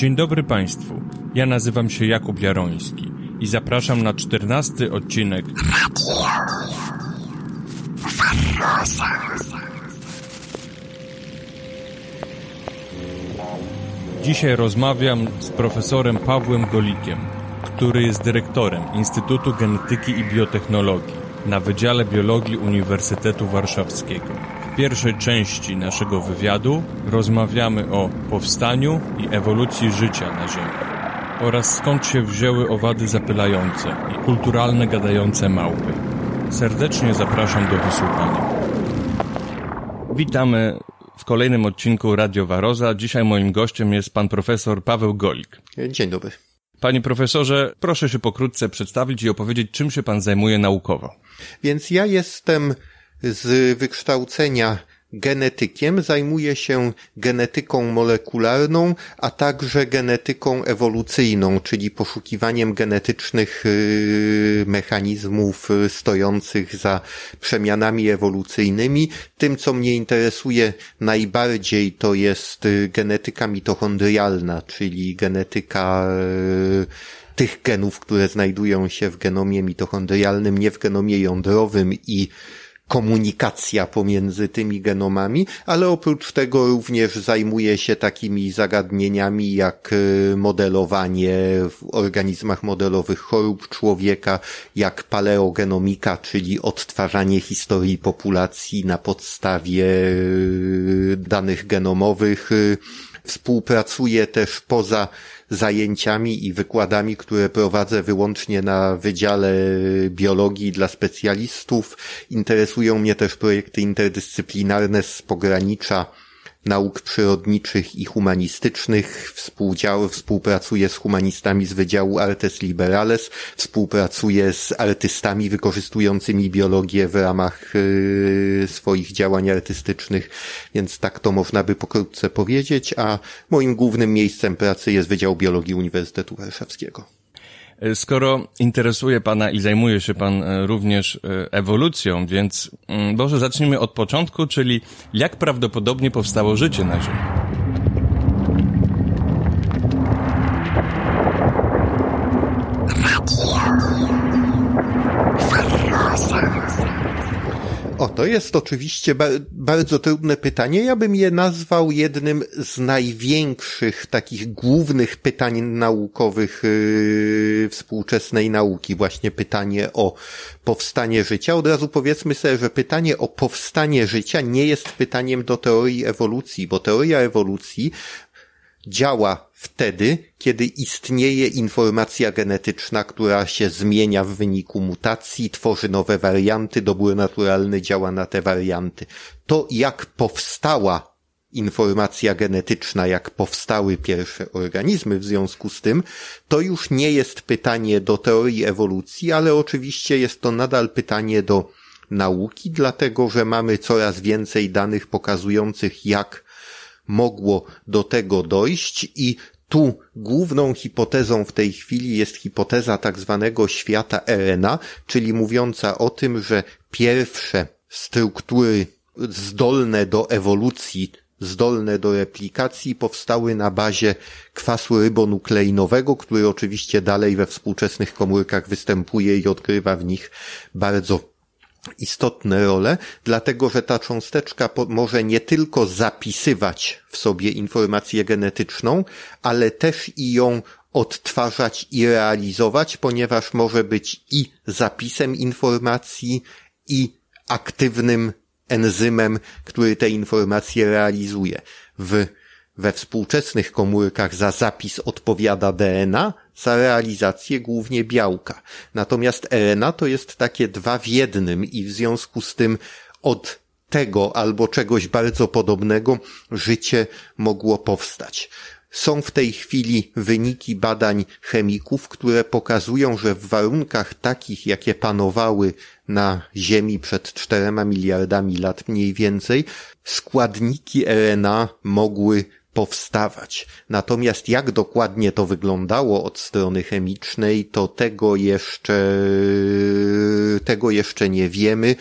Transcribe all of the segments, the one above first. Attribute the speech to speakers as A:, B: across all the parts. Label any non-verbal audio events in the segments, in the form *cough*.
A: Dzień dobry Państwu. Ja nazywam się Jakub Jaroński i zapraszam na czternasty odcinek Dzisiaj rozmawiam z profesorem Pawłem Golikiem, który jest dyrektorem Instytutu Genetyki i Biotechnologii na Wydziale Biologii Uniwersytetu Warszawskiego. W pierwszej części naszego wywiadu rozmawiamy o powstaniu i ewolucji życia na Ziemi oraz skąd się wzięły owady zapylające i kulturalne gadające małpy. Serdecznie zapraszam do wysłuchania. Witamy w kolejnym odcinku Radio Waroza. Dzisiaj moim gościem jest pan profesor Paweł Golik.
B: Dzień dobry.
A: Panie profesorze, proszę się pokrótce przedstawić i opowiedzieć, czym się pan zajmuje naukowo.
B: Więc ja jestem z wykształcenia genetykiem, zajmuję się genetyką molekularną, a także genetyką ewolucyjną, czyli poszukiwaniem genetycznych y, mechanizmów y, stojących za przemianami ewolucyjnymi. Tym, co mnie interesuje najbardziej, to jest y, genetyka mitochondrialna, czyli genetyka tych genów, które znajdują się w genomie mitochondrialnym, nie w genomie jądrowym i komunikacja pomiędzy tymi genomami, ale oprócz tego również zajmuje się takimi zagadnieniami jak y, modelowanie w organizmach modelowych chorób człowieka, jak paleogenomika, czyli odtwarzanie historii populacji na podstawie y, danych genomowych. Y, współpracuję też poza zajęciami i wykładami, które prowadzę wyłącznie na Wydziale Biologii dla specjalistów. Interesują mnie też projekty interdyscyplinarne z pogranicza nauk przyrodniczych i humanistycznych, współdział, współpracuje z humanistami z Wydziału Artes Liberales, współpracuje z artystami wykorzystującymi biologię w ramach y, swoich działań artystycznych, więc tak to można by pokrótce powiedzieć, a moim głównym miejscem pracy jest Wydział Biologii Uniwersytetu Warszawskiego.
A: Skoro interesuje Pana i zajmuje się Pan e, również e, ewolucją, więc mm, może zacznijmy od początku, czyli jak prawdopodobnie powstało życie na Ziemi?
B: To jest oczywiście ba bardzo trudne pytanie. Ja bym je nazwał jednym z największych, takich głównych pytań naukowych yy, współczesnej nauki. Właśnie pytanie o powstanie życia. Od razu powiedzmy sobie, że pytanie o powstanie życia nie jest pytaniem do teorii ewolucji, bo teoria ewolucji działa wtedy, kiedy istnieje informacja genetyczna, która się zmienia w wyniku mutacji, tworzy nowe warianty, dobór naturalny działa na te warianty. To jak powstała informacja genetyczna, jak powstały pierwsze organizmy w związku z tym, to już nie jest pytanie do teorii ewolucji, ale oczywiście jest to nadal pytanie do nauki, dlatego że mamy coraz więcej danych pokazujących, jak mogło do tego dojść i tu główną hipotezą w tej chwili jest hipoteza tak zwanego świata RNA, czyli mówiąca o tym, że pierwsze struktury zdolne do ewolucji, zdolne do replikacji powstały na bazie kwasu rybonukleinowego, który oczywiście dalej we współczesnych komórkach występuje i odgrywa w nich bardzo istotne role, dlatego że ta cząsteczka może nie tylko zapisywać w sobie informację genetyczną, ale też i ją odtwarzać i realizować, ponieważ może być i zapisem informacji, i aktywnym enzymem, który te informacje realizuje. W we współczesnych komórkach za zapis odpowiada DNA, za realizację głównie białka. Natomiast RNA to jest takie dwa w jednym i w związku z tym od tego albo czegoś bardzo podobnego życie mogło powstać. Są w tej chwili wyniki badań chemików, które pokazują, że w warunkach takich, jakie panowały na Ziemi przed czterema miliardami lat mniej więcej, składniki RNA mogły powstawać. Natomiast jak dokładnie to wyglądało od strony chemicznej, to tego jeszcze, tego jeszcze nie wiemy.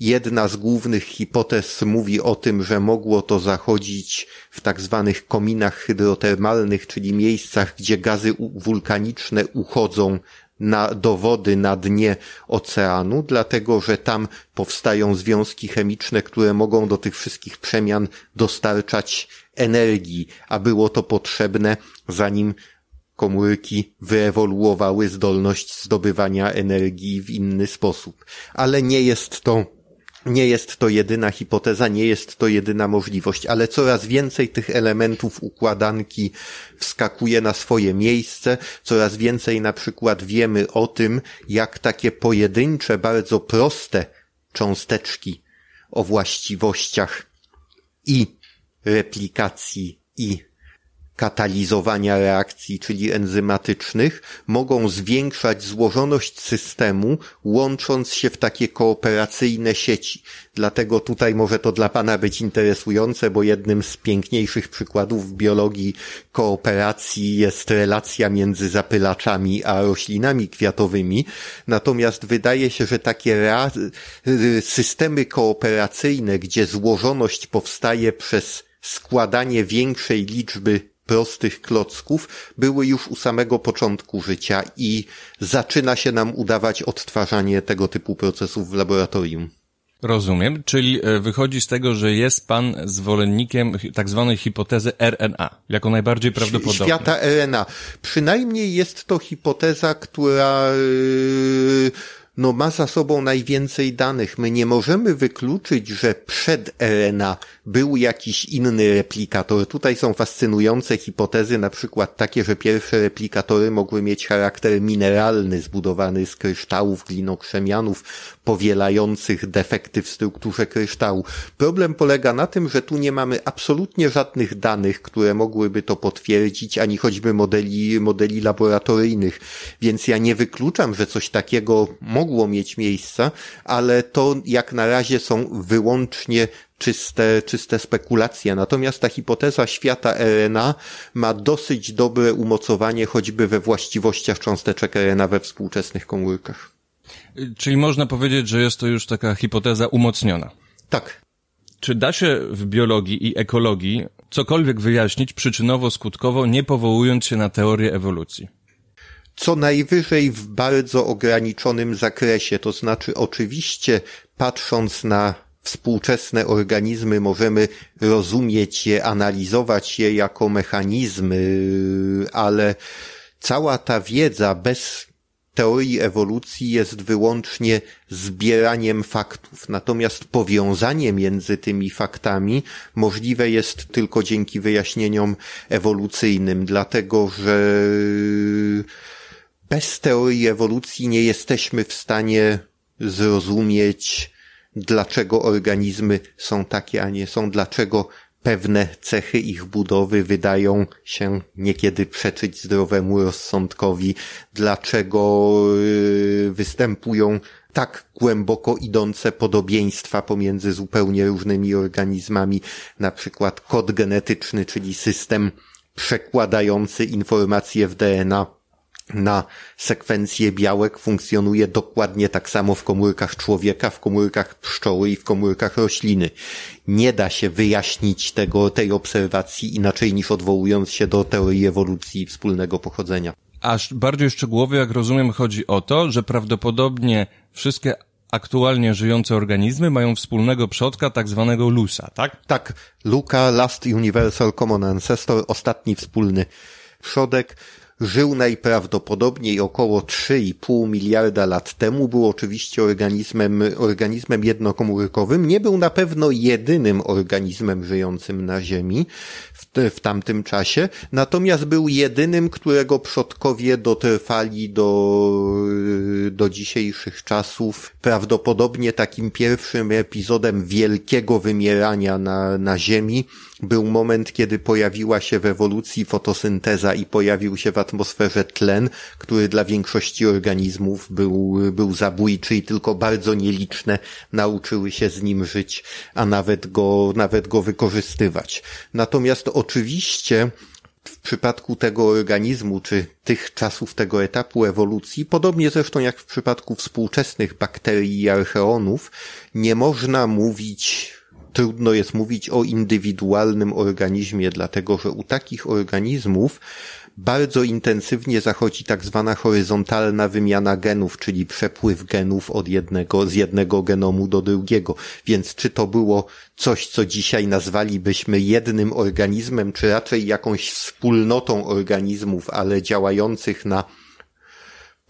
B: jedna z głównych hipotez mówi o tym, że mogło to zachodzić w tak zwanych kominach hydrotermalnych, czyli miejscach, gdzie gazy wulkaniczne uchodzą na, do wody na dnie oceanu, dlatego że tam powstają związki chemiczne, które mogą do tych wszystkich przemian dostarczać energii, a było to potrzebne zanim komórki wyewoluowały zdolność zdobywania energii w inny sposób. Ale nie jest to nie jest to jedyna hipoteza, nie jest to jedyna możliwość, ale coraz więcej tych elementów układanki wskakuje na swoje miejsce, coraz więcej na przykład wiemy o tym, jak takie pojedyncze, bardzo proste cząsteczki o właściwościach i replikacji i katalizowania reakcji, czyli enzymatycznych, mogą zwiększać złożoność systemu, łącząc się w takie kooperacyjne sieci. Dlatego tutaj może to dla Pana być interesujące, bo jednym z piękniejszych przykładów w biologii kooperacji jest relacja między zapylaczami a roślinami kwiatowymi. Natomiast wydaje się, że takie systemy kooperacyjne, gdzie złożoność powstaje przez składanie większej liczby prostych klocków były już u samego początku życia i zaczyna się nam udawać odtwarzanie tego typu procesów w laboratorium.
A: Rozumiem, czyli e, wychodzi z tego, że jest pan zwolennikiem tak zwanej hipotezy RNA, jako najbardziej prawdopodobna.
B: Świata RNA. Przynajmniej jest to hipoteza, która yy, no, ma za sobą najwięcej danych. My nie możemy wykluczyć, że przed RNA był jakiś inny replikator. Tutaj są fascynujące hipotezy, na przykład takie, że pierwsze replikatory mogły mieć charakter mineralny, zbudowany z kryształów, glinokrzemianów, powielających defekty w strukturze kryształu. Problem polega na tym, że tu nie mamy absolutnie żadnych danych, które mogłyby to potwierdzić, ani choćby modeli, modeli laboratoryjnych, więc ja nie wykluczam, że coś takiego mogło mieć miejsce, ale to jak na razie są wyłącznie czyste, czyste spekulacje. Natomiast ta hipoteza świata RNA ma dosyć dobre umocowanie choćby we właściwościach cząsteczek RNA we współczesnych komórkach.
A: Czyli można powiedzieć, że jest to już taka hipoteza umocniona.
B: Tak.
A: Czy da się w biologii i ekologii cokolwiek wyjaśnić przyczynowo-skutkowo, nie powołując się na teorię ewolucji?
B: Co najwyżej w bardzo ograniczonym zakresie, to znaczy oczywiście patrząc na współczesne organizmy możemy rozumieć je, analizować je jako mechanizmy, ale cała ta wiedza bez teorii ewolucji jest wyłącznie zbieraniem faktów, natomiast powiązanie między tymi faktami możliwe jest tylko dzięki wyjaśnieniom ewolucyjnym, dlatego że bez teorii ewolucji nie jesteśmy w stanie zrozumieć dlaczego organizmy są takie, a nie są, dlaczego pewne cechy ich budowy wydają się niekiedy przeczyć zdrowemu rozsądkowi, dlaczego y, występują tak głęboko idące podobieństwa pomiędzy zupełnie różnymi organizmami, na przykład kod genetyczny, czyli system przekładający informacje w DNA na sekwencję białek funkcjonuje dokładnie tak samo w komórkach człowieka, w komórkach pszczoły i w komórkach rośliny. Nie da się wyjaśnić tego, tej obserwacji inaczej niż odwołując się do teorii ewolucji wspólnego pochodzenia.
A: Aż bardziej szczegółowo, jak rozumiem, chodzi o to, że prawdopodobnie wszystkie aktualnie żyjące organizmy mają wspólnego przodka, tak zwanego LUSA, tak?
B: Tak. Luka, Last Universal Common Ancestor, ostatni wspólny przodek żył najprawdopodobniej około 3,5 miliarda lat temu, był oczywiście organizmem, organizmem jednokomórkowym, nie był na pewno jedynym organizmem żyjącym na Ziemi w, w tamtym czasie, natomiast był jedynym, którego przodkowie dotrwali do, do dzisiejszych czasów. Prawdopodobnie takim pierwszym epizodem wielkiego wymierania na, na Ziemi był moment, kiedy pojawiła się w ewolucji fotosynteza i pojawił się w atmosferze tlen, który dla większości organizmów był, był zabójczy i tylko bardzo nieliczne nauczyły się z nim żyć, a nawet go, nawet go wykorzystywać. Natomiast oczywiście w przypadku tego organizmu, czy tych czasów tego etapu ewolucji, podobnie zresztą jak w przypadku współczesnych bakterii i archeonów, nie można mówić trudno jest mówić o indywidualnym organizmie, dlatego że u takich organizmów bardzo intensywnie zachodzi tak zwana horyzontalna wymiana genów, czyli przepływ genów od jednego, z jednego genomu do drugiego. Więc czy to było coś, co dzisiaj nazwalibyśmy jednym organizmem, czy raczej jakąś wspólnotą organizmów, ale działających na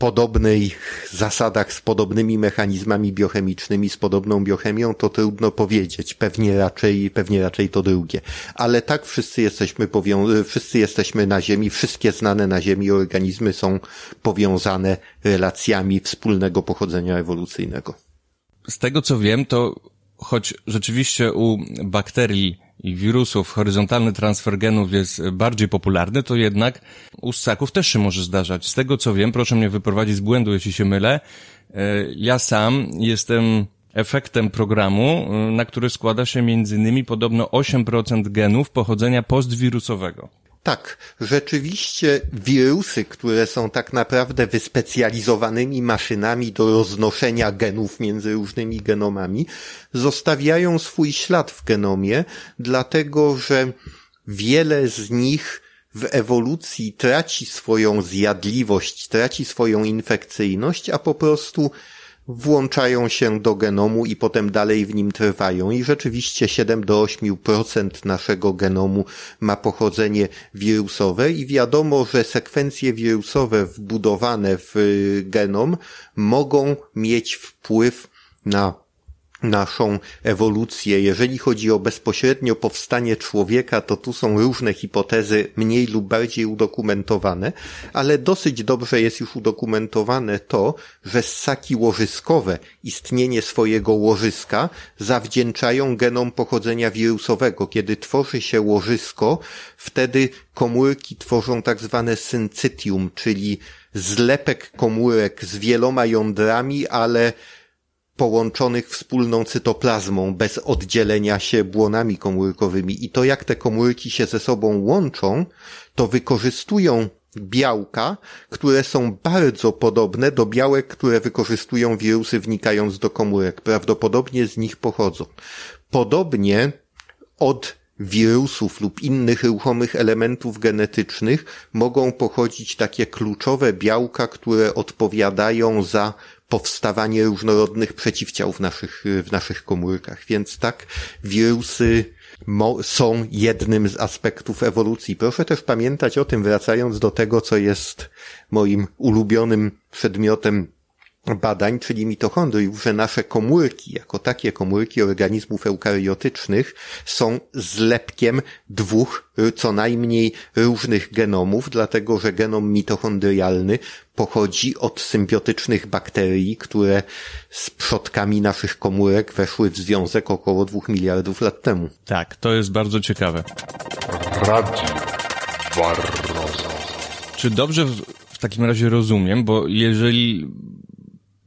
B: podobnych zasadach, z podobnymi mechanizmami biochemicznymi, z podobną biochemią, to trudno powiedzieć. Pewnie raczej, pewnie raczej to drugie. Ale tak wszyscy jesteśmy powią- wszyscy jesteśmy na Ziemi, wszystkie znane na Ziemi organizmy są powiązane relacjami wspólnego pochodzenia ewolucyjnego.
A: Z tego co wiem, to choć rzeczywiście u bakterii i wirusów horyzontalny transfer genów jest bardziej popularny, to jednak u ssaków też się może zdarzać. Z tego co wiem, proszę mnie wyprowadzić z błędu, jeśli się mylę, e, ja sam jestem efektem programu, e, na który składa się między innymi podobno 8% genów pochodzenia postwirusowego.
B: Tak, rzeczywiście wirusy, które są tak naprawdę wyspecjalizowanymi maszynami do roznoszenia genów między różnymi genomami, zostawiają swój ślad w genomie, dlatego że wiele z nich w ewolucji traci swoją zjadliwość, traci swoją infekcyjność, a po prostu włączają się do genomu i potem dalej w nim trwają. I rzeczywiście 7 do 8% naszego genomu ma pochodzenie wirusowe i wiadomo, że sekwencje wirusowe wbudowane w genom mogą mieć wpływ na naszą ewolucję. Jeżeli chodzi o bezpośrednio powstanie człowieka, to tu są różne hipotezy mniej lub bardziej udokumentowane, ale dosyć dobrze jest już udokumentowane to, że ssaki łożyskowe istnienie swojego łożyska zawdzięczają genom pochodzenia wirusowego. Kiedy tworzy się łożysko, wtedy komórki tworzą tak zwane syncytium, czyli zlepek komórek z wieloma jądrami, ale połączonych wspólną cytoplazmą, bez oddzielenia się błonami komórkowymi. I to jak te komórki się ze sobą łączą, to wykorzystują białka, które są bardzo podobne do białek, które wykorzystują wirusy wnikając do komórek. Prawdopodobnie z nich pochodzą. Podobnie od wirusów lub innych ruchomych elementów genetycznych mogą pochodzić takie kluczowe białka, które odpowiadają za powstawanie różnorodnych przeciwciał w naszych, w naszych komórkach. Więc tak, wirusy są jednym z aspektów ewolucji. Proszę też pamiętać o tym, wracając do tego, co jest moim ulubionym przedmiotem badań, czyli mitochondriów, że nasze komórki, jako takie komórki organizmów eukariotycznych, są zlepkiem dwóch co najmniej różnych genomów, dlatego że genom mitochondrialny pochodzi od symbiotycznych bakterii, które z przodkami naszych komórek weszły w związek około dwóch miliardów lat temu.
A: Tak, to jest bardzo ciekawe. Barroso. Czy dobrze w, w takim razie rozumiem, bo jeżeli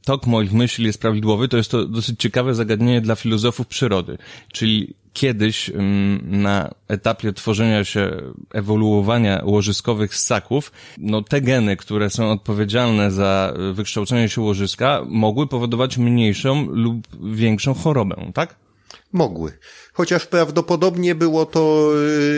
A: tok moich myśli jest prawidłowy, to jest to dosyć ciekawe zagadnienie dla filozofów przyrody. Czyli kiedyś mm, na etapie tworzenia się, ewoluowania łożyskowych ssaków, no te geny, które są odpowiedzialne za wykształcenie się łożyska, mogły powodować mniejszą lub większą chorobę, tak?
B: Mogły. Chociaż prawdopodobnie było to,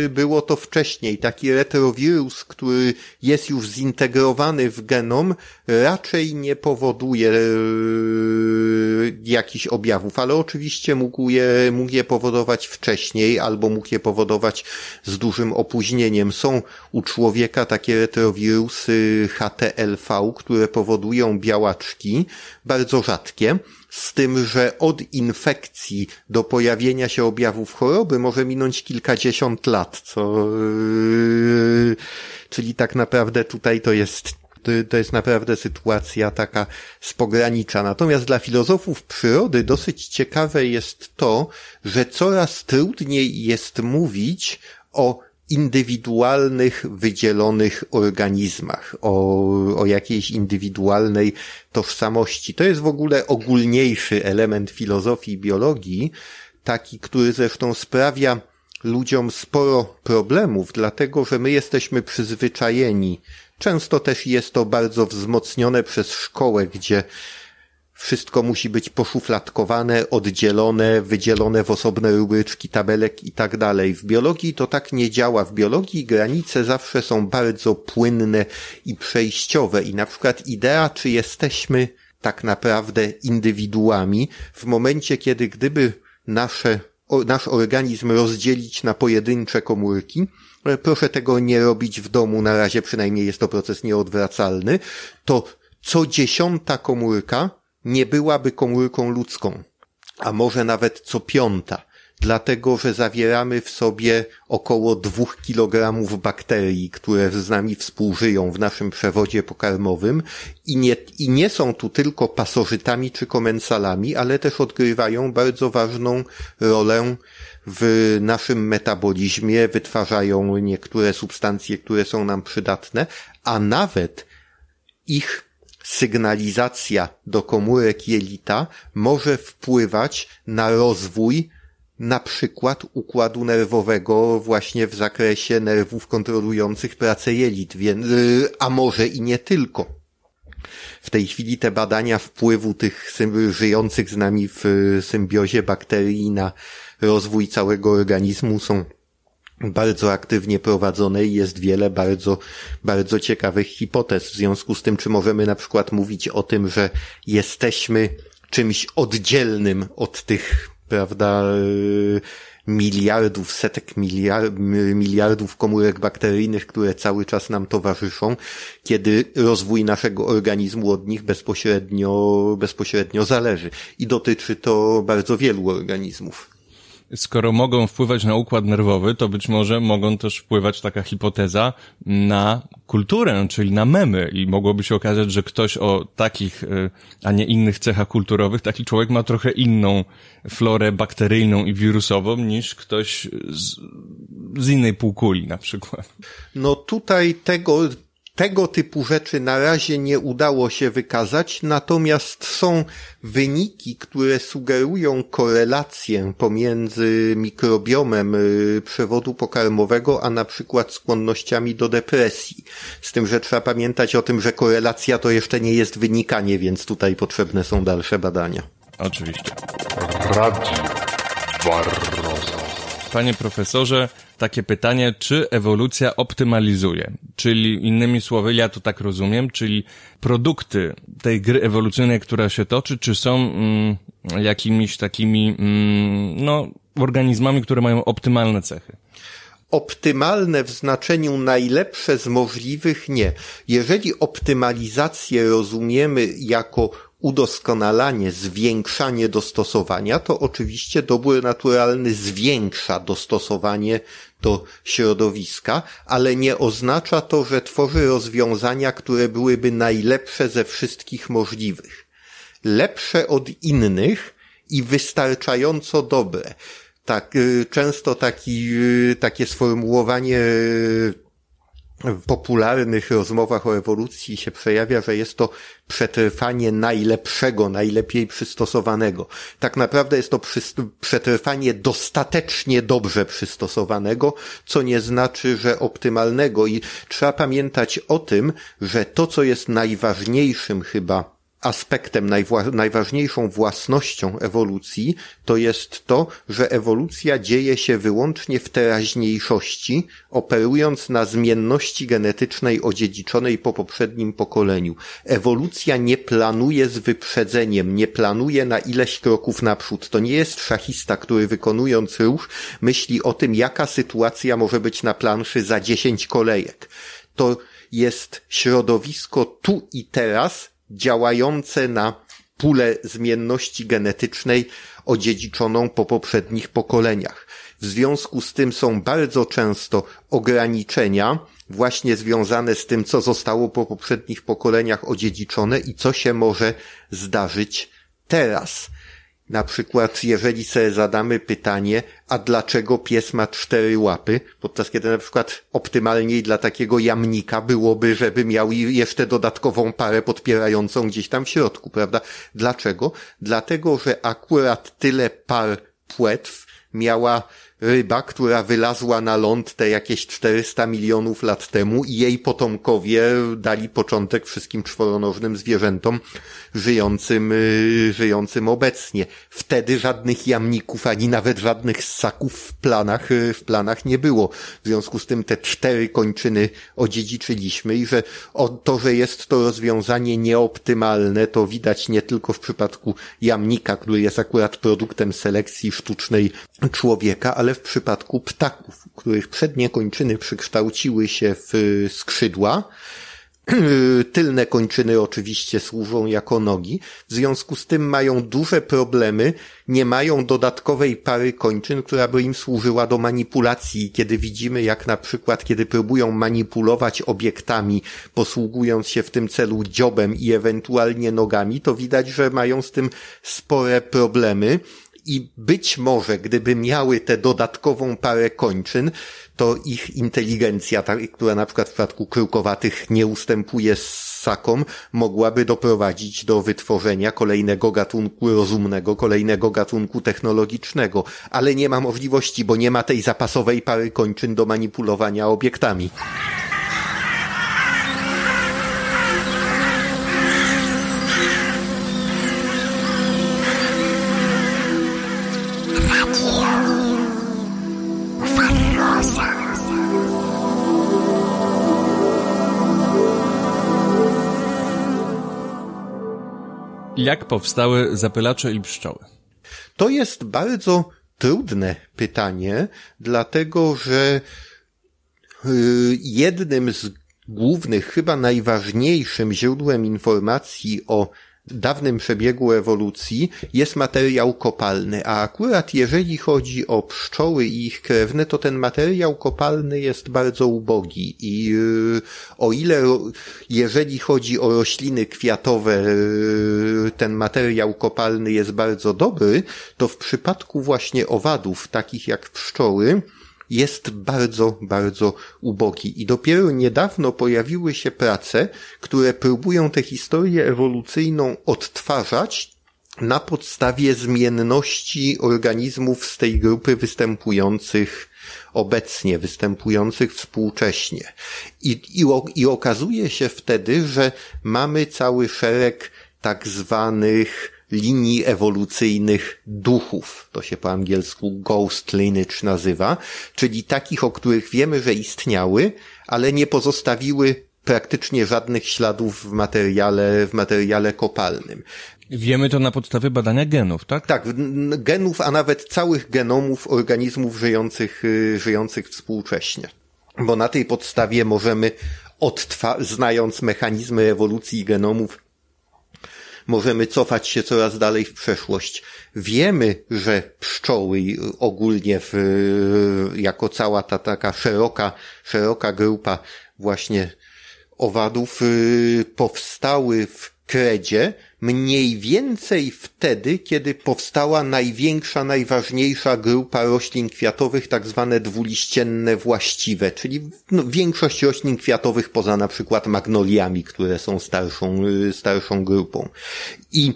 B: y, było to wcześniej. Taki retrowirus, który jest już zintegrowany w genom, raczej nie powoduje y, jakichś objawów, ale oczywiście mógł je, mógł je powodować wcześniej albo mógł je powodować z dużym opóźnieniem. Są u człowieka takie retrowirusy HTLV, które powodują białaczki, bardzo rzadkie z tym, że od infekcji do pojawienia się objawów choroby może minąć kilkadziesiąt lat, co, yy, czyli tak naprawdę tutaj to jest to jest naprawdę sytuacja taka z pogranicza. Natomiast dla filozofów przyrody dosyć ciekawe jest to, że coraz trudniej jest mówić o indywidualnych, wydzielonych organizmach, o, o jakiejś indywidualnej tożsamości. To jest w ogóle ogólniejszy element filozofii i biologii, taki, który zresztą sprawia, ludziom sporo problemów, dlatego że my jesteśmy przyzwyczajeni. Często też jest to bardzo wzmocnione przez szkołę, gdzie wszystko musi być poszufladkowane, oddzielone, wydzielone w osobne rubryczki, tabelek i tak dalej. W biologii to tak nie działa. W biologii granice zawsze są bardzo płynne i przejściowe i na przykład idea, czy jesteśmy tak naprawdę indywiduami w momencie, kiedy gdyby nasze, nasz organizm rozdzielić na pojedyncze komórki, e, proszę tego nie robić w domu, na razie przynajmniej jest to proces nieodwracalny, to co dziesiąta komórka nie byłaby komórką ludzką, a może nawet co piąta, dlatego że zawieramy w sobie około dwóch kilogramów bakterii, które z nami współżyją w naszym przewodzie pokarmowym. I nie, i nie są tu tylko pasożytami czy komensalami, ale też odgrywają bardzo ważną rolę w naszym metabolizmie, wytwarzają niektóre substancje, które są nam przydatne, a nawet ich sygnalizacja do komórek jelita może wpływać na rozwój na przykład układu nerwowego właśnie w zakresie nerwów kontrolujących pracę jelit, y, a może i nie tylko. W tej chwili te badania wpływu tych żyjących z nami w symbiozie bakterii na rozwój całego organizmu są bardzo aktywnie prowadzone i jest wiele bardzo, bardzo ciekawych hipotez. W związku z tym, czy możemy na przykład mówić o tym, że jesteśmy czymś oddzielnym od tych, prawda, miliardów, setek miliard, miliardów komórek bakteryjnych, które cały czas nam towarzyszą, kiedy rozwój naszego organizmu od nich bezpośrednio, bezpośrednio zależy. I dotyczy to bardzo wielu organizmów
A: skoro mogą wpływać na układ nerwowy, to być może mogą też wpływać taka hipoteza na kulturę, czyli na memy i mogłoby się okazać, że ktoś o takich, y, a nie innych cechach kulturowych, taki człowiek ma trochę inną florę bakteryjną i wirusową niż ktoś z, z innej półkuli na przykład.
B: No tutaj tego tego typu rzeczy na razie nie udało się wykazać, natomiast są wyniki, które sugerują korelację pomiędzy mikrobiomem y, przewodu pokarmowego, a na przykład skłonnościami do depresji. Z tym, że trzeba pamiętać o tym, że korelacja to jeszcze nie jest wynikanie, więc tutaj potrzebne są dalsze badania.
A: Oczywiście. Radio Barroso. Panie profesorze, takie pytanie, czy ewolucja optymalizuje? Czyli innymi słowy, ja to tak rozumiem, czyli produkty tej gry ewolucyjnej, która się toczy, czy są mm, jakimiś takimi, mm, no, organizmami, które mają optymalne cechy?
B: Optymalne w znaczeniu najlepsze z możliwych nie. Jeżeli optymalizację rozumiemy jako udoskonalanie, zwiększanie dostosowania, to oczywiście dobór naturalny zwiększa dostosowanie do środowiska, ale nie oznacza to, że tworzy rozwiązania, które byłyby najlepsze ze wszystkich możliwych. Lepsze od innych i wystarczająco dobre. Tak, y, często taki, y, takie sformułowanie w popularnych rozmowach o ewolucji się przejawia, że jest to przetrwanie najlepszego, najlepiej przystosowanego. Tak naprawdę jest to przetrwanie dostatecznie dobrze przystosowanego, co nie znaczy, że optymalnego i trzeba pamiętać o tym, że to, co jest najważniejszym chyba aspektem, najważniejszą własnością ewolucji, to jest to, że ewolucja dzieje się wyłącznie w teraźniejszości, operując na zmienności genetycznej odziedziczonej po poprzednim pokoleniu. Ewolucja nie planuje z wyprzedzeniem, nie planuje na ileś kroków naprzód. To nie jest szachista, który wykonując ruch myśli o tym, jaka sytuacja może być na planszy za dziesięć kolejek. To jest środowisko tu i teraz, działające na pulę zmienności genetycznej odziedziczoną po poprzednich pokoleniach. W związku z tym są bardzo często ograniczenia właśnie związane z tym, co zostało po poprzednich pokoleniach odziedziczone i co się może zdarzyć teraz. Na przykład, jeżeli sobie zadamy pytanie, a dlaczego pies ma cztery łapy, podczas kiedy na przykład optymalniej dla takiego jamnika byłoby, żeby miał jeszcze dodatkową parę podpierającą gdzieś tam w środku, prawda? Dlaczego? Dlatego, że akurat tyle par płetw miała ryba, która wylazła na ląd te jakieś 400 milionów lat temu i jej potomkowie dali początek wszystkim czworonożnym zwierzętom żyjącym, y, żyjącym obecnie. Wtedy żadnych jamników, ani nawet żadnych ssaków w planach, y, w planach nie było. W związku z tym te cztery kończyny odziedziczyliśmy i że o to, że jest to rozwiązanie nieoptymalne, to widać nie tylko w przypadku jamnika, który jest akurat produktem selekcji sztucznej człowieka, ale w przypadku ptaków, których przednie kończyny przykształciły się w skrzydła, *clears throat* Tylne kończyny oczywiście służą jako nogi, w związku z tym mają duże problemy, nie mają dodatkowej pary kończyn, która by im służyła do manipulacji. Kiedy widzimy, jak na przykład, kiedy próbują manipulować obiektami, posługując się w tym celu dziobem i ewentualnie nogami, to widać, że mają z tym spore problemy i być może, gdyby miały tę dodatkową parę kończyn, to ich inteligencja, która na przykład w przypadku krukowatych nie ustępuje ssakom, mogłaby doprowadzić do wytworzenia kolejnego gatunku rozumnego, kolejnego gatunku technologicznego, ale nie ma możliwości, bo nie ma tej zapasowej pary kończyn do manipulowania obiektami.
A: Jak powstały zapylacze i pszczoły?
B: To jest bardzo trudne pytanie, dlatego że y, jednym z głównych, chyba najważniejszym źródłem informacji o dawnym przebiegu ewolucji jest materiał kopalny, a akurat jeżeli chodzi o pszczoły i ich krewne, to ten materiał kopalny jest bardzo ubogi i yy, o ile jeżeli chodzi o rośliny kwiatowe, yy, ten materiał kopalny jest bardzo dobry, to w przypadku właśnie owadów, takich jak pszczoły, jest bardzo, bardzo ubogi. I dopiero niedawno pojawiły się prace, które próbują tę historię ewolucyjną odtwarzać na podstawie zmienności organizmów z tej grupy występujących obecnie, występujących współcześnie. I, i, I okazuje się wtedy, że mamy cały szereg tak zwanych linii ewolucyjnych duchów. To się po angielsku ghost lineage nazywa, czyli takich, o których wiemy, że istniały, ale nie pozostawiły praktycznie żadnych śladów w materiale, w materiale kopalnym.
A: Wiemy to na podstawie badania genów, tak?
B: Tak, genów, a nawet całych genomów organizmów żyjących, y, żyjących współcześnie. Bo na tej podstawie możemy odtwa- znając mechanizmy ewolucji genomów, możemy cofać się coraz dalej w przeszłość. Wiemy, że pszczoły ogólnie w, jako cała ta taka szeroka, szeroka grupa właśnie owadów y, powstały w kredzie mniej więcej wtedy, kiedy powstała największa, najważniejsza grupa roślin kwiatowych, tak zwane dwuliścienne właściwe, czyli no, większość roślin kwiatowych poza na przykład magnoliami, które są starszą, y, starszą grupą. I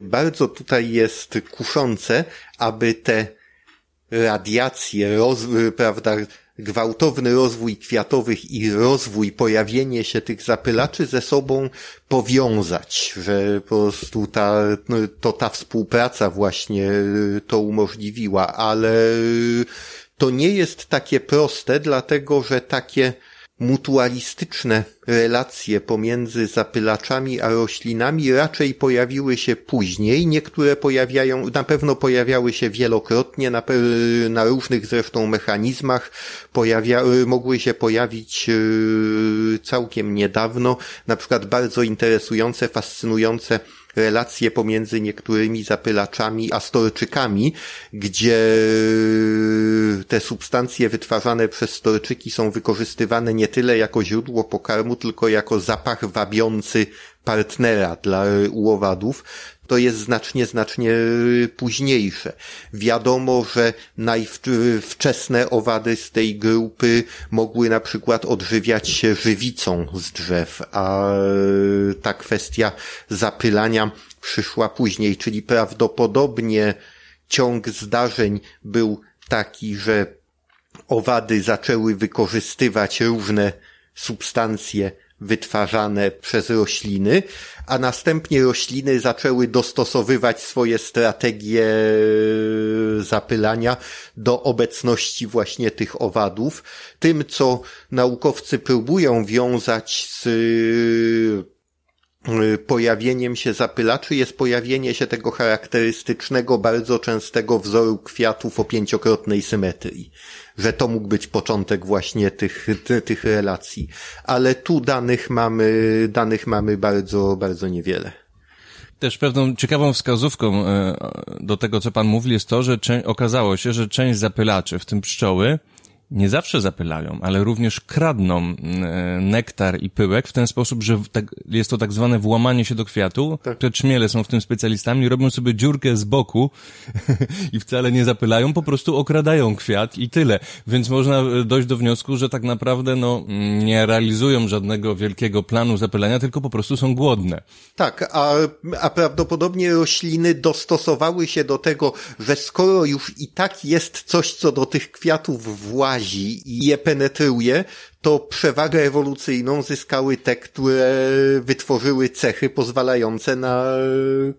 B: bardzo tutaj jest kuszące, aby te radiacje, roz, prawda, gwałtowny rozwój kwiatowych i rozwój, pojawienie się tych zapylaczy ze sobą powiązać, że po prostu ta, no, to ta współpraca właśnie to umożliwiła, ale to nie jest takie proste, dlatego że takie mutualistyczne relacje pomiędzy zapylaczami a roślinami raczej pojawiły się później. Niektóre pojawiają, na pewno pojawiały się wielokrotnie, na, na różnych zresztą mechanizmach. Pojawia, mogły się pojawić yy, całkiem niedawno. Na przykład bardzo interesujące, fascynujące relacje pomiędzy niektórymi zapylaczami a storczykami, gdzie te substancje wytwarzane przez storczyki są wykorzystywane nie tyle jako źródło pokarmu, tylko jako zapach wabiący partnera dla ułowadów, to jest znacznie, znacznie późniejsze. Wiadomo, że najwczesne owady z tej grupy mogły na przykład odżywiać się żywicą z drzew, a ta kwestia zapylania przyszła później, czyli prawdopodobnie ciąg zdarzeń był taki, że owady zaczęły wykorzystywać różne substancje wytwarzane przez rośliny, a następnie rośliny zaczęły dostosowywać swoje strategie zapylania do obecności właśnie tych owadów. Tym, co naukowcy próbują wiązać z pojawieniem się zapylaczy jest pojawienie się tego charakterystycznego, bardzo częstego wzoru kwiatów o pięciokrotnej symetrii. Że to mógł być początek właśnie tych, tych relacji. Ale tu danych mamy, danych mamy bardzo, bardzo niewiele.
A: Też pewną ciekawą wskazówką e, do tego, co pan mówi, jest to, że okazało się, że część zapylaczy, w tym pszczoły, nie zawsze zapylają, ale również kradną e, nektar i pyłek w ten sposób, że tak, jest to tak zwane włamanie się do kwiatu. Tak. Te czmiele są w tym specjalistami, robią sobie dziurkę z boku *laughs* i wcale nie zapylają, po prostu okradają kwiat i tyle. Więc można dojść do wniosku, że tak naprawdę no, nie realizują żadnego wielkiego planu zapylania, tylko po prostu są głodne.
B: Tak, a, a prawdopodobnie rośliny dostosowały się do tego, że skoro już i tak jest coś, co do tych kwiatów włazi, i je penetruje, to przewagę ewolucyjną zyskały te, które wytworzyły cechy pozwalające na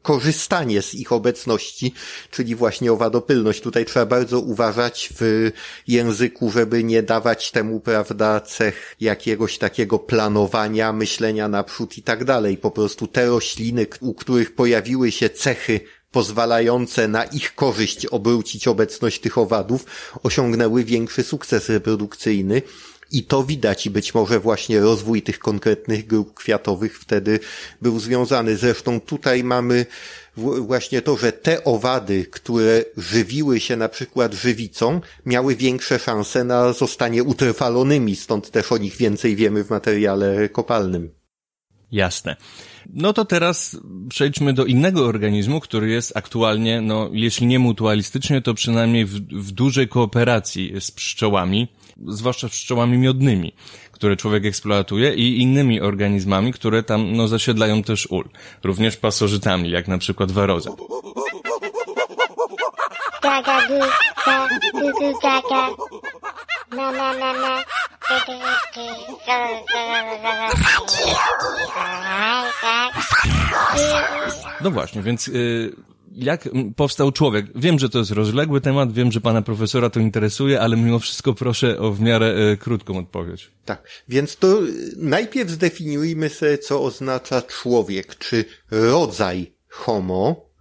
B: korzystanie z ich obecności, czyli właśnie owadopylność. Tutaj trzeba bardzo uważać w języku, żeby nie dawać temu, prawda, cech jakiegoś takiego planowania, myślenia naprzód i tak dalej. Po prostu te rośliny, u których pojawiły się cechy pozwalające na ich korzyść obrócić obecność tych owadów, osiągnęły większy sukces reprodukcyjny. I to widać i być może właśnie rozwój tych konkretnych grup kwiatowych wtedy był związany. Zresztą tutaj mamy właśnie to, że te owady, które żywiły się na przykład żywicą, miały większe szanse na zostanie utrwalonymi, stąd też o nich więcej wiemy w materiale kopalnym.
A: Jasne. No to teraz przejdźmy do innego organizmu, który jest aktualnie, no jeśli nie mutualistycznie, to przynajmniej w, w dużej kooperacji z pszczołami, zwłaszcza pszczołami miodnymi, które człowiek eksploatuje i innymi organizmami, które tam no, zasiedlają też ul. Również pasożytami, jak na przykład waroza. Gu, gu, gaga. Na, na, na, na. No właśnie, więc y, jak powstał człowiek? Wiem, że to jest rozległy temat, wiem, że pana profesora to interesuje, ale mimo wszystko proszę o w miarę y, krótką odpowiedź.
B: Tak, więc to najpierw zdefiniujmy sobie, co oznacza człowiek, czy rodzaj homo,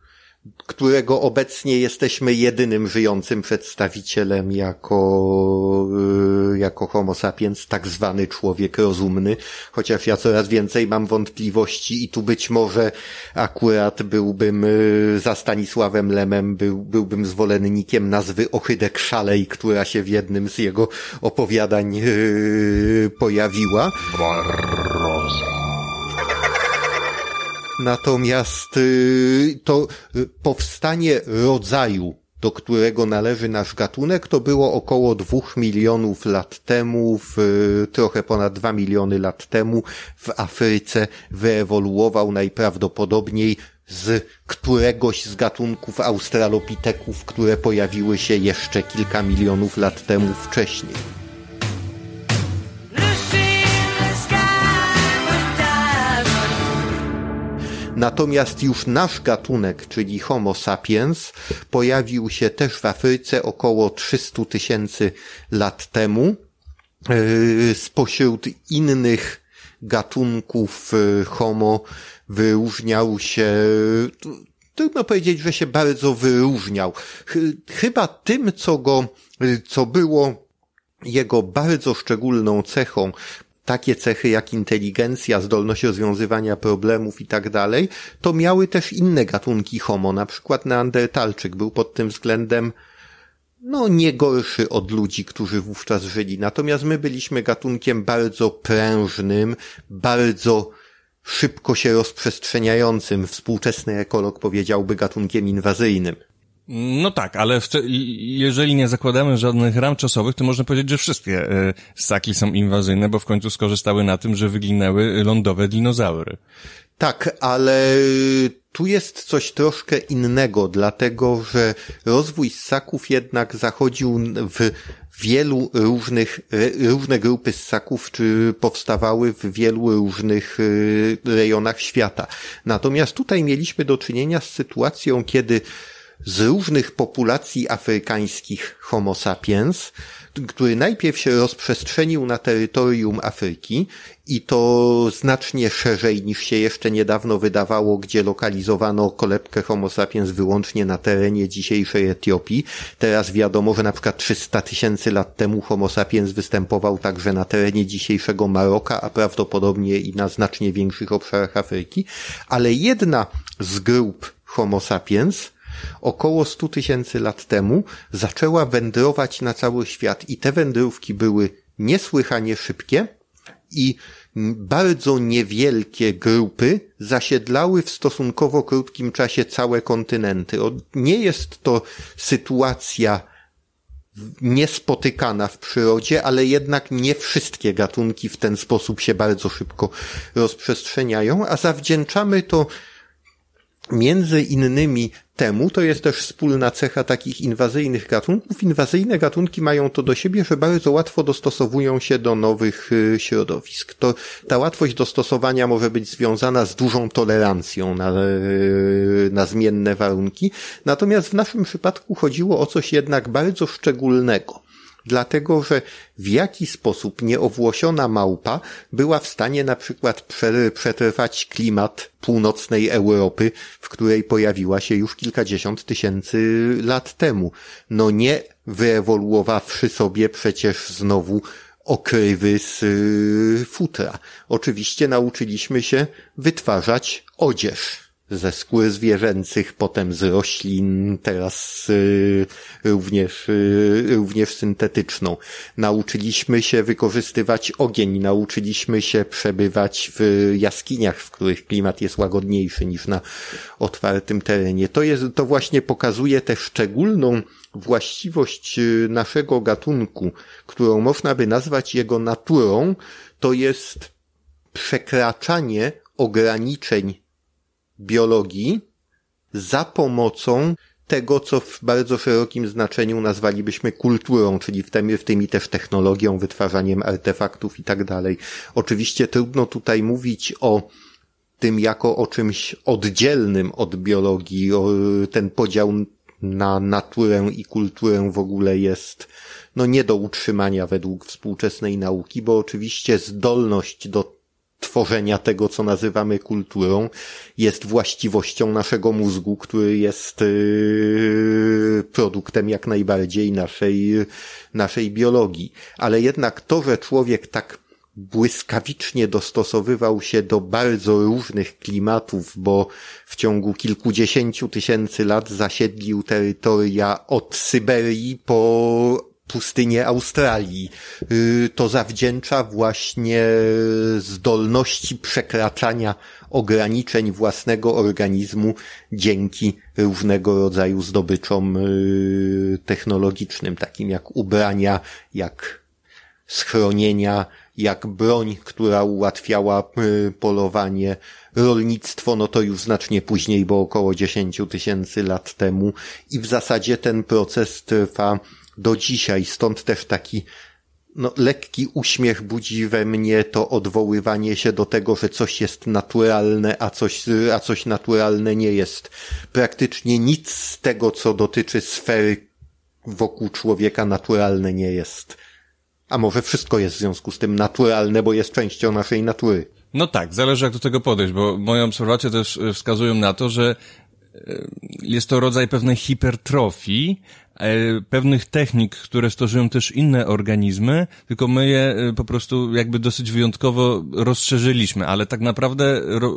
B: którego obecnie jesteśmy jedynym żyjącym przedstawicielem jako, y, jako homo sapiens, tak zwany człowiek rozumny, chociaż ja coraz więcej mam wątpliwości i tu być może akurat byłbym y, za Stanisławem Lemem, był, byłbym zwolennikiem nazwy Ochydek Szalej, która się w jednym z jego opowiadań yy, pojawiła. Barroza. Natomiast y, to y, powstanie rodzaju, do którego należy nasz gatunek, to było około dwóch milionów lat temu, w, trochę ponad dwa miliony lat temu w Afryce wyewoluował najprawdopodobniej z któregoś z gatunków australopiteków, które pojawiły się jeszcze kilka milionów lat temu wcześniej. Natomiast już nasz gatunek, czyli Homo sapiens, pojawił się też w Afryce około 300 tysięcy lat temu. Yy, spośród innych gatunków yy, Homo wyróżniał się, trudno powiedzieć, że się bardzo wyróżniał. Chyba tym, co go, co było jego bardzo szczególną cechą, takie cechy jak inteligencja, zdolność rozwiązywania problemów i tak dalej, to miały też inne gatunki homo, na przykład neandertalczyk był pod tym względem no nie gorszy od ludzi, którzy wówczas żyli. Natomiast my byliśmy gatunkiem bardzo prężnym, bardzo szybko się rozprzestrzeniającym. Współczesny ekolog powiedziałby gatunkiem inwazyjnym.
A: No tak, ale w, jeżeli nie zakładamy żadnych ram czasowych, to można powiedzieć, że wszystkie y, ssaki są inwazyjne, bo w końcu skorzystały na tym, że wyginęły lądowe dinozaury.
B: Tak, ale tu jest coś troszkę innego, dlatego że rozwój ssaków jednak zachodził w wielu różnych, różne grupy ssaków czy powstawały w wielu różnych rejonach świata. Natomiast tutaj mieliśmy do czynienia z sytuacją, kiedy z różnych populacji afrykańskich Homo sapiens który najpierw się rozprzestrzenił na terytorium Afryki i to znacznie szerzej niż się jeszcze niedawno wydawało, gdzie lokalizowano kolebkę Homo sapiens wyłącznie na terenie dzisiejszej Etiopii. Teraz wiadomo, że na przykład 300 tysięcy lat temu Homo sapiens występował także na terenie dzisiejszego Maroka, a prawdopodobnie i na znacznie większych obszarach Afryki. Ale jedna z grup Homo sapiens około 100 tysięcy lat temu zaczęła wędrować na cały świat i te wędrówki były niesłychanie szybkie i bardzo niewielkie grupy zasiedlały w stosunkowo krótkim czasie całe kontynenty. Nie jest to sytuacja niespotykana w przyrodzie, ale jednak nie wszystkie gatunki w ten sposób się bardzo szybko rozprzestrzeniają, a zawdzięczamy to Między innymi temu to jest też wspólna cecha takich inwazyjnych gatunków. Inwazyjne gatunki mają to do siebie, że bardzo łatwo dostosowują się do nowych y, środowisk. To, ta łatwość dostosowania może być związana z dużą tolerancją na, y, na zmienne warunki. Natomiast w naszym przypadku chodziło o coś jednak bardzo szczególnego dlatego że w jaki sposób nieowłosiona małpa była w stanie na przykład przetrwać klimat północnej Europy, w której pojawiła się już kilkadziesiąt tysięcy lat temu. No nie wyewoluowawszy sobie przecież znowu okrywy z y, futra. Oczywiście nauczyliśmy się wytwarzać odzież ze skór zwierzęcych, potem z roślin, teraz y, również, y, również syntetyczną. Nauczyliśmy się wykorzystywać ogień, nauczyliśmy się przebywać w jaskiniach, w których klimat jest łagodniejszy niż na otwartym terenie. To jest, to właśnie pokazuje tę szczególną właściwość y, naszego gatunku, którą można by nazwać jego naturą, to jest przekraczanie ograniczeń biologii za pomocą tego, co w bardzo szerokim znaczeniu nazwalibyśmy kulturą, czyli w tym, w tymi też technologią, wytwarzaniem artefaktów i tak dalej. Oczywiście trudno tutaj mówić o tym jako o czymś oddzielnym od biologii. O, ten podział na naturę i kulturę w ogóle jest no nie do utrzymania według współczesnej nauki, bo oczywiście zdolność do tworzenia tego, co nazywamy kulturą, jest właściwością naszego mózgu, który jest yy, produktem jak najbardziej naszej, naszej biologii. Ale jednak to, że człowiek tak błyskawicznie dostosowywał się do bardzo różnych klimatów, bo w ciągu kilkudziesięciu tysięcy lat zasiedlił terytoria od Syberii po pustynię Australii. Y, to zawdzięcza właśnie zdolności przekraczania ograniczeń własnego organizmu dzięki różnego rodzaju zdobyczom y, technologicznym, takim jak ubrania, jak schronienia, jak broń, która ułatwiała y, polowanie, rolnictwo, no to już znacznie później, bo około 10 tysięcy lat temu i w zasadzie ten proces trwa do dzisiaj, stąd też taki no, lekki uśmiech budzi we mnie to odwoływanie się do tego, że coś jest naturalne, a coś, a coś naturalne nie jest. Praktycznie nic z tego, co dotyczy sfery wokół człowieka naturalne nie jest. A może wszystko jest w związku z tym naturalne, bo jest częścią naszej natury.
A: No tak, zależy jak do tego podejść, bo moje obserwacje też wskazują na to, że e, jest to rodzaj pewnej hipertrofii, E, pewnych technik, które stosują też inne organizmy, tylko my je e, po prostu jakby dosyć wyjątkowo rozszerzyliśmy, ale tak naprawdę ro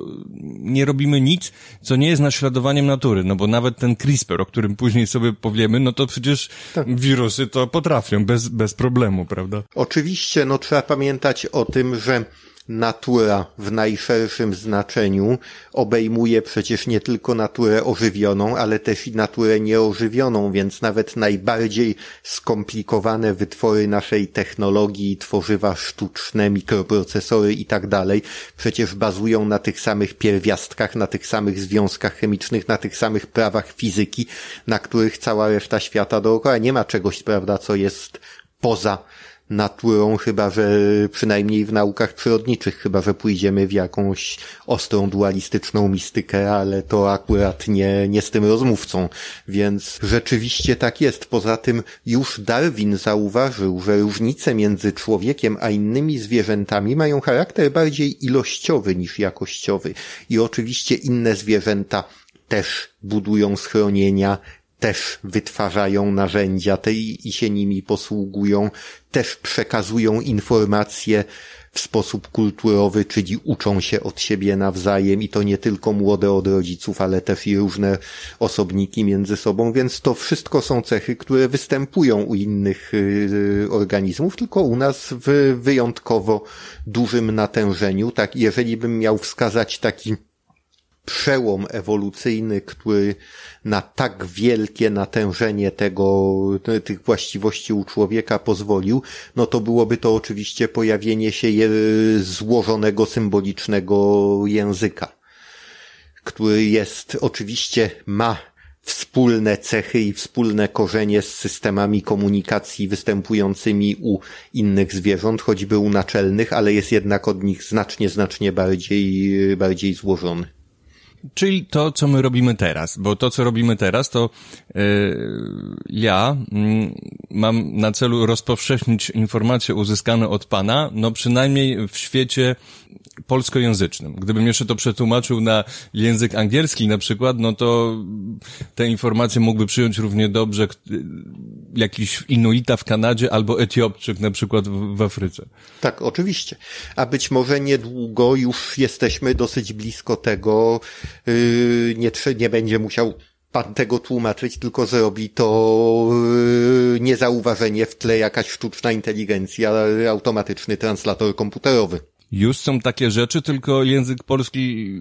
A: nie robimy nic, co nie jest naśladowaniem natury, no bo nawet ten CRISPR, o którym później sobie powiemy, no to przecież tak. wirusy to potrafią bez, bez problemu, prawda?
B: Oczywiście, no trzeba pamiętać o tym, że natura w najszerszym znaczeniu. Obejmuje przecież nie tylko naturę ożywioną, ale też i naturę nieożywioną, więc nawet najbardziej skomplikowane wytwory naszej technologii, tworzywa sztuczne, mikroprocesory i tak przecież bazują na tych samych pierwiastkach, na tych samych związkach chemicznych, na tych samych prawach fizyki, na których cała reszta świata dookoła nie ma czegoś, prawda, co jest poza naturą, chyba że przynajmniej w naukach przyrodniczych, chyba że pójdziemy w jakąś ostrą dualistyczną mistykę, ale to akurat nie, nie z tym rozmówcą. Więc rzeczywiście tak jest. Poza tym już Darwin zauważył, że różnice między człowiekiem a innymi zwierzętami mają charakter bardziej ilościowy niż jakościowy. I oczywiście inne zwierzęta też budują schronienia, też wytwarzają narzędzia te i się nimi posługują, też przekazują informacje w sposób kulturowy, czyli uczą się od siebie nawzajem i to nie tylko młode od rodziców, ale też i różne osobniki między sobą, więc to wszystko są cechy, które występują u innych y, organizmów, tylko u nas w wyjątkowo dużym natężeniu. Tak, jeżeli bym miał wskazać taki przełom ewolucyjny, który na tak wielkie natężenie tego, tych właściwości u człowieka pozwolił, no to byłoby to oczywiście pojawienie się złożonego symbolicznego języka, który jest, oczywiście ma wspólne cechy i wspólne korzenie z systemami komunikacji występującymi u innych zwierząt, choćby u naczelnych, ale jest jednak od nich znacznie, znacznie bardziej, bardziej złożony.
A: Czyli to, co my robimy teraz, bo to, co robimy teraz, to yy, ja yy, mam na celu rozpowszechnić informacje uzyskane od Pana, no przynajmniej w świecie polskojęzycznym. Gdybym jeszcze to przetłumaczył na język angielski na przykład, no to te informacje mógłby przyjąć równie dobrze jakiś Inuita w Kanadzie albo Etiopczyk na przykład w, w Afryce.
B: Tak, oczywiście. A być może niedługo już jesteśmy dosyć blisko tego, yy, nie, nie będzie musiał pan tego tłumaczyć, tylko zrobi to yy, niezauważenie w tle jakaś sztuczna inteligencja, automatyczny translator komputerowy.
A: Już są takie rzeczy, tylko język polski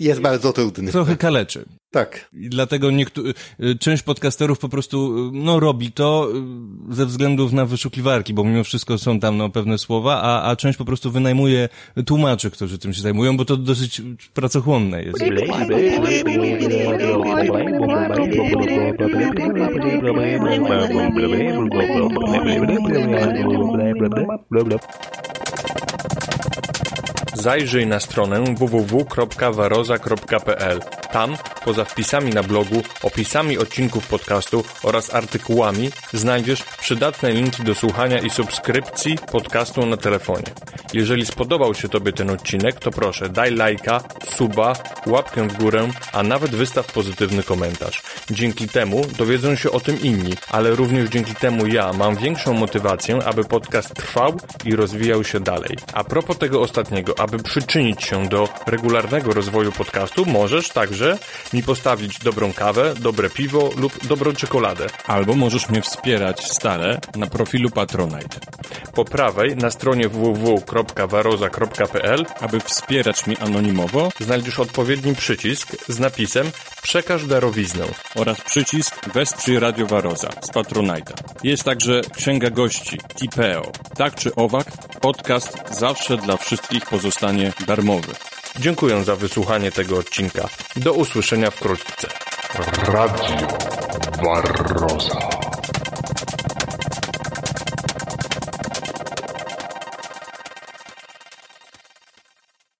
B: jest bardzo trudny.
A: Trochę kaleczy.
B: Tak.
A: I dlatego niektóry, część podcasterów po prostu, no, robi to ze względów na wyszukiwarki, bo mimo wszystko są tam, no, pewne słowa, a, a część po prostu wynajmuje tłumaczy, którzy tym się zajmują, bo to dosyć pracochłonne jest. Zajrzyj na stronę www.waroza.pl. Tam, poza wpisami na blogu, opisami odcinków podcastu oraz artykułami, znajdziesz przydatne linki do słuchania i subskrypcji podcastu na telefonie. Jeżeli spodobał się Tobie ten odcinek, to proszę daj lajka, suba, łapkę w górę, a nawet wystaw pozytywny komentarz. Dzięki temu dowiedzą się o tym inni, ale również dzięki temu ja mam większą motywację, aby podcast trwał i rozwijał się dalej. A propos tego ostatniego, aby przyczynić się do regularnego rozwoju podcastu, możesz także mi postawić dobrą kawę, dobre piwo lub dobrą czekoladę. Albo możesz mnie wspierać stale na profilu Patronite. Po prawej na stronie www.waroza.pl, aby wspierać mnie anonimowo, znajdziesz odpowiedni przycisk z napisem Przekaż darowiznę oraz przycisk Wesprzyj Radio Waroza z Patronite'a. Jest także księga gości Tipeo. Tak czy owak, podcast zawsze dla wszystkich pozostanie darmowy. Dziękuję za wysłuchanie tego odcinka. Do usłyszenia wkrótce.
C: Radio Barroza.